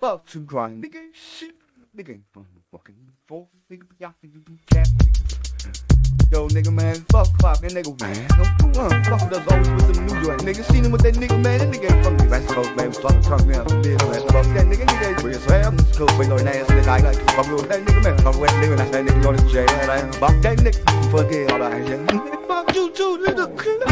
fuck to grind. Ain't shit. Ain't fucking four. Y'all nigga cat. Yo, nigga, man, fuck fuck that nigga, man. Do. Fuck with us always with some new joint. Nigga, seen him with that nigga, man. That nigga fucking me. That's about, man. Fuck, talk me out bitch, man. Fuck that nigga, nigga ain't real. So I'm just cool. Bring your ass nigga. I like to fuck with that nigga, man. Fuck with that nigga, that's that nigga going to jail. And fuck that nigga. Fuck it, all that shit. Fuck you too, nigga. Lord,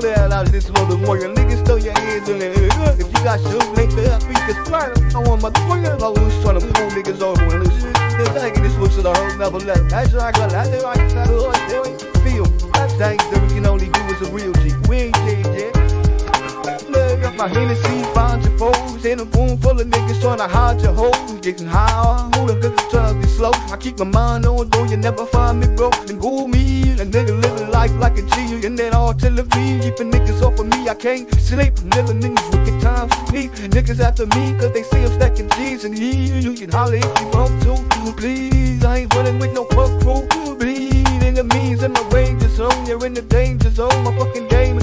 tell out this motherfucker. Niggas throw your hands in the air. If you got shoes, make the up, we can slide I want my motherfucker. I was trying to pull niggas over and shit. They're taking this switch to the whole never left. That's right, I got that. They're right, they're right, feel. That thing that we can only do is a real G. We ain't changed yet. Look up my Hennessy, find your foes In a room full of niggas trying to hide your hoes Getting high, to be slow I keep my mind on, though you never find me broke And go me, a nigga living life like a G And then all V, keeping niggas off of me I can't sleep, living niggas wicked times Me, niggas after me, cause they see I'm stacking G's And he, you can holler if you want to Please, I ain't running with no fuck crew. Bleeding the means in my range is on. You're in the danger zone, my fucking game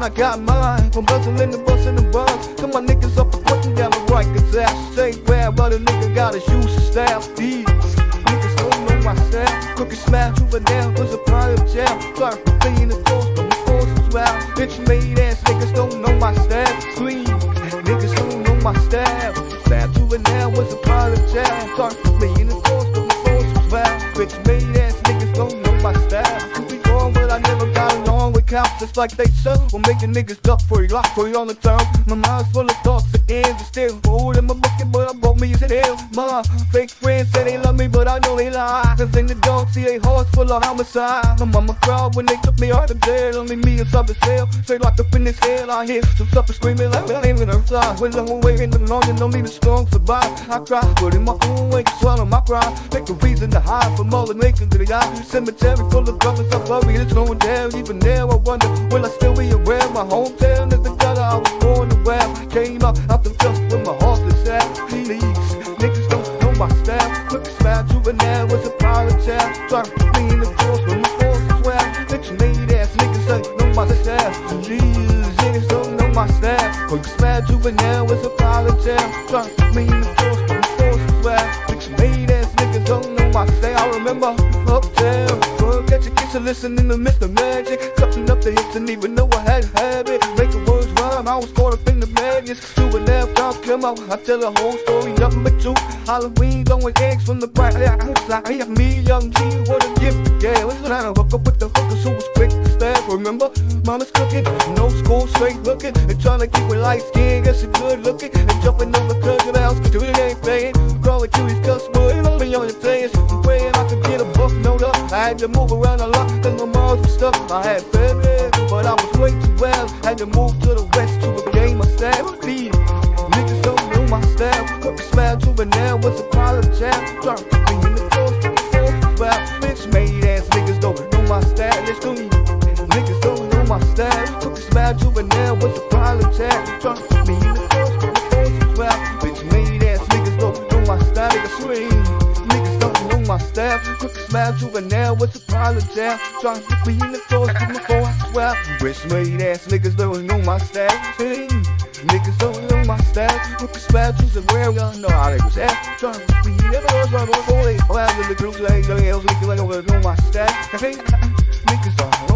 mind I got mine, from bustling the bus and the bus Come my niggas up and putting down the right Cause I say where, but a nigga gotta use a staff These niggas don't know my style. Cookie smash over there was a prime jail. Try to clean the course, but my force as well Bitch made ass niggas don't know my style. Clean, niggas don't know my style. Stab juvenile was a prime jail. Try to clean the course, but my force as well Bitch made ass with just like they Will make the niggas duck for you, lock for you on the turn My mind's full of thoughts and ends and still. Hold in my bucket, but I bought me as hell. My fake friends say they love me, but I know they lie. Cause in the don't see a horse full of homicide. My mama proud when they took me out of bed Only me and something hell Straight locked up in this hell. I hear some stuff screaming like well, ain't gonna fly. We're long way in the long and need a strong survive. I cry, but in my own way, swallow my pride. Make a reason to hide from all the nation to the eye. Cemetery full of brothers, I worry it's going down. Even now I wonder, will I still be around My hometown is the gutter I was born to wear. Came up out the dust with my heartless ass Please, niggas don't know my style. Quick smile, juvenile was a pilot child Trying to put me in the force, but my force is well Bitch made ass niggas don't know my style. Please, niggas don't know my style. Quick smile, juvenile was a pilot child Trying to put me in the force, but my force is well Bitch made ass niggas don't know my style. I remember uptown Catch a kiss and listen in the midst of magic. Cutting up the hits and even though I had a habit. Making words rhyme, I was caught up in the madness. To a I'll come out, I tell a whole story, nothing but truth Halloween, throwing eggs from the bright I have me, young G, what a gift. To get Was trying to hook up with the hookers who was quick to stab. Remember, mama's cooking, no school, straight looking. And trying to keep with light skin, guess she good looking. And jumping over cousin house, ain't paying Crawling to these customers, had to move around a lot, cause my mom's was stuck I had family, but I was way too well Had to move to the west to regain my style Please, niggas don't know my style. Quick smile to an now, what's a pile of jam Trying to my style Quick smile to an now, what's a pile of Trying to be in the coast, with my force Well, bitch made ass niggas don't know my style. Hey, Niggas don't know my style. Quick smile to the real, y'all know how was at. Trying to be in the with oh, my force Well, in the Niggas niggas style Fuckers all out for the web, they'll know it They'll try to be with the niggas I Quick smile to the jail, fair, violence down Trying to in In